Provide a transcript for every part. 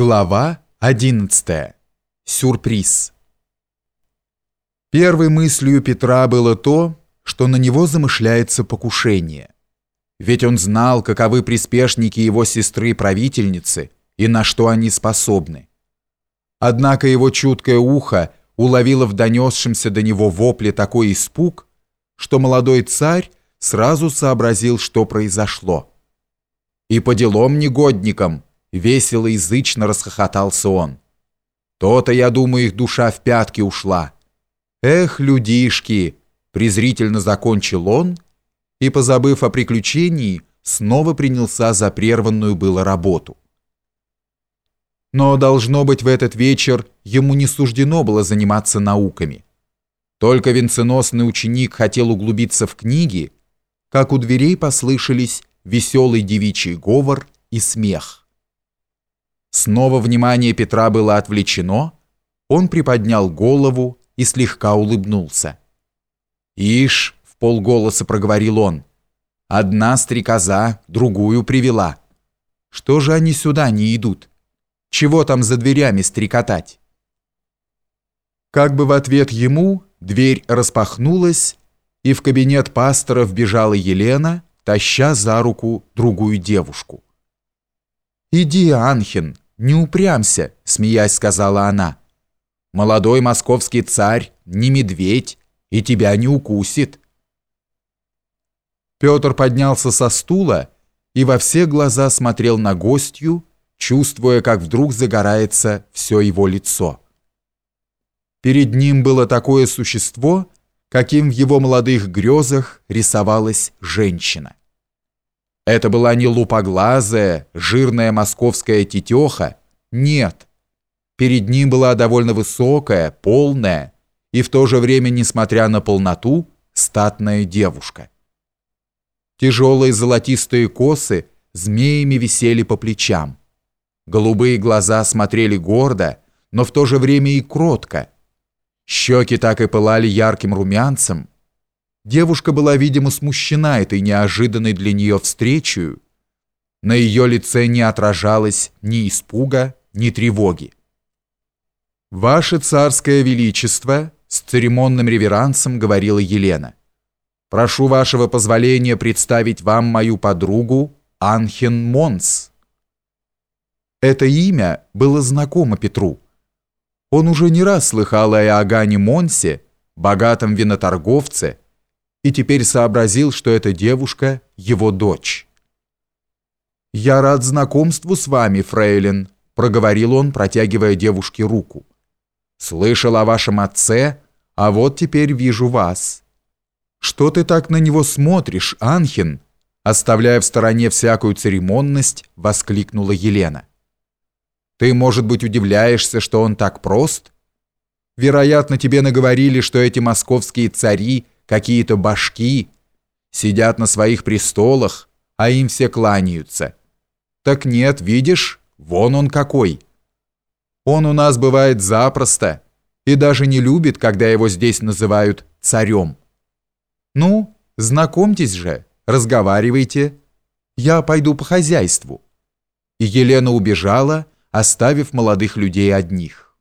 Глава 11. Сюрприз. Первой мыслью Петра было то, что на него замышляется покушение. Ведь он знал, каковы приспешники его сестры-правительницы и на что они способны. Однако его чуткое ухо уловило в донесшемся до него вопле такой испуг, что молодой царь сразу сообразил, что произошло. И по делам негодникам – Весело язычно расхохотался он. То-то, я думаю, их душа в пятки ушла. Эх, людишки! Презрительно закончил он и, позабыв о приключении, снова принялся за прерванную было работу. Но, должно быть, в этот вечер ему не суждено было заниматься науками. Только венценосный ученик хотел углубиться в книги, как у дверей послышались веселый девичий говор и смех. Снова внимание Петра было отвлечено, он приподнял голову и слегка улыбнулся. «Ишь!» — в полголоса проговорил он. «Одна стрекоза другую привела. Что же они сюда не идут? Чего там за дверями стрекотать?» Как бы в ответ ему дверь распахнулась, и в кабинет пастора вбежала Елена, таща за руку другую девушку. «Иди, Анхин, не упрямся», — смеясь сказала она. «Молодой московский царь не медведь и тебя не укусит». Петр поднялся со стула и во все глаза смотрел на гостью, чувствуя, как вдруг загорается все его лицо. Перед ним было такое существо, каким в его молодых грезах рисовалась женщина. Это была не лупоглазая, жирная московская тетеха. Нет. Перед ним была довольно высокая, полная и в то же время, несмотря на полноту, статная девушка. Тяжелые золотистые косы змеями висели по плечам. Голубые глаза смотрели гордо, но в то же время и кротко. Щеки так и пылали ярким румянцем, Девушка была, видимо, смущена этой неожиданной для нее встречей. На ее лице не отражалось ни испуга, ни тревоги. «Ваше царское величество», — с церемонным реверансом говорила Елена, «прошу вашего позволения представить вам мою подругу Анхен Монс». Это имя было знакомо Петру. Он уже не раз слыхал о Иоганне Монсе, богатом виноторговце, и теперь сообразил, что эта девушка – его дочь. «Я рад знакомству с вами, фрейлин», – проговорил он, протягивая девушке руку. «Слышал о вашем отце, а вот теперь вижу вас». «Что ты так на него смотришь, Анхин?» Оставляя в стороне всякую церемонность, воскликнула Елена. «Ты, может быть, удивляешься, что он так прост? Вероятно, тебе наговорили, что эти московские цари – какие-то башки, сидят на своих престолах, а им все кланяются. Так нет, видишь, вон он какой. Он у нас бывает запросто и даже не любит, когда его здесь называют царем. Ну, знакомьтесь же, разговаривайте. Я пойду по хозяйству. И Елена убежала, оставив молодых людей одних.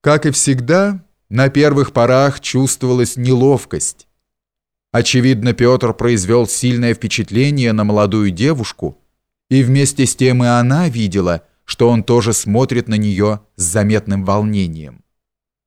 Как и всегда, на первых порах чувствовалась неловкость. Очевидно, Петр произвел сильное впечатление на молодую девушку, и вместе с тем и она видела, что он тоже смотрит на нее с заметным волнением.